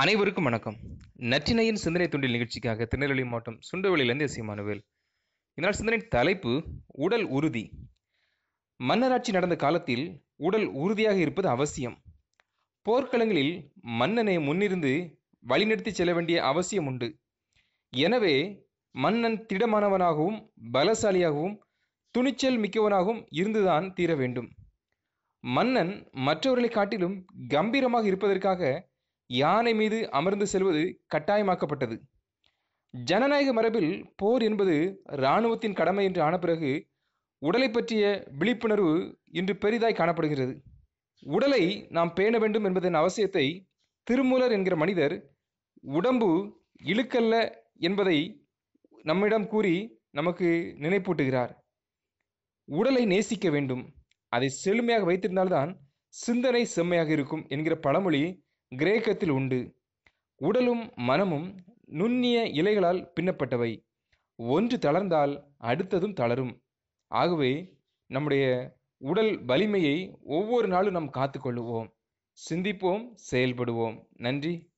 அனைவருக்கும் வணக்கம். நற்றினையின் சிந்தனை துண்டில் நிகழ்ச்சிக்காக திருநெல்வேலி மாவட்டம் சுண்டவெளியிலிருந்து எஸ் மானுவேல். இதனால் சிந்தனை தலைப்பு உடல் உறுதி. மன்னராட்சி நடந்த காலத்தில் உடல் உறுதியாக இருப்பது அவசியம். போர்க்களங்களில் மன்னனை முன்னிருந்து வழிநடத்தி செல்ல வேண்டிய அவசியம் உண்டு. எனவே மன்னன் திடமானவனாகவும் பலசாலியாகவும் துணிச்சல் மிக்கவனாகவும் இருந்துதான் தீர வேண்டும். மன்னன் மற்றவர்களை காட்டிலும் கம்பீரமாக இருப்பதற்காக யானை மீது அமர்ந்து செல்வது கட்டாயமாக்கப்பட்டது. ஜனநாயக மரபில் போர் என்பது இராணுவத்தின் கடமை என்று ஆன பிறகு உடலை பற்றிய விழிப்புணர்வு இன்று பெரிதாய் காணப்படுகிறது. உடலை நாம் பேண வேண்டும் என்பதன் அவசியத்தை திருமூலர் என்கிற மனிதர் உடம்பு இழுக்கல்ல என்பதை நம்மிடம் கூறி நமக்கு நினைப்பூட்டுகிறார். உடலை நேசிக்க வேண்டும். அதை செழுமையாக வைத்திருந்தால்தான் சிந்தனை செம்மையாக இருக்கும் என்கிற பழமொழி கிரேக்கத்தில் உண்டு. உடலும் மனமும் நுண்ணிய இலைகளால் பின்னப்பட்டவை. ஒன்று தளர்ந்தால் அடுத்ததும் தளரும். ஆகவே நம்முடைய உடல் வலிமையை ஒவ்வொரு நாளும் நாம் காத்துக்கொள்ளுவோம். சிந்திப்போம் செயல்படுவோம். நன்றி.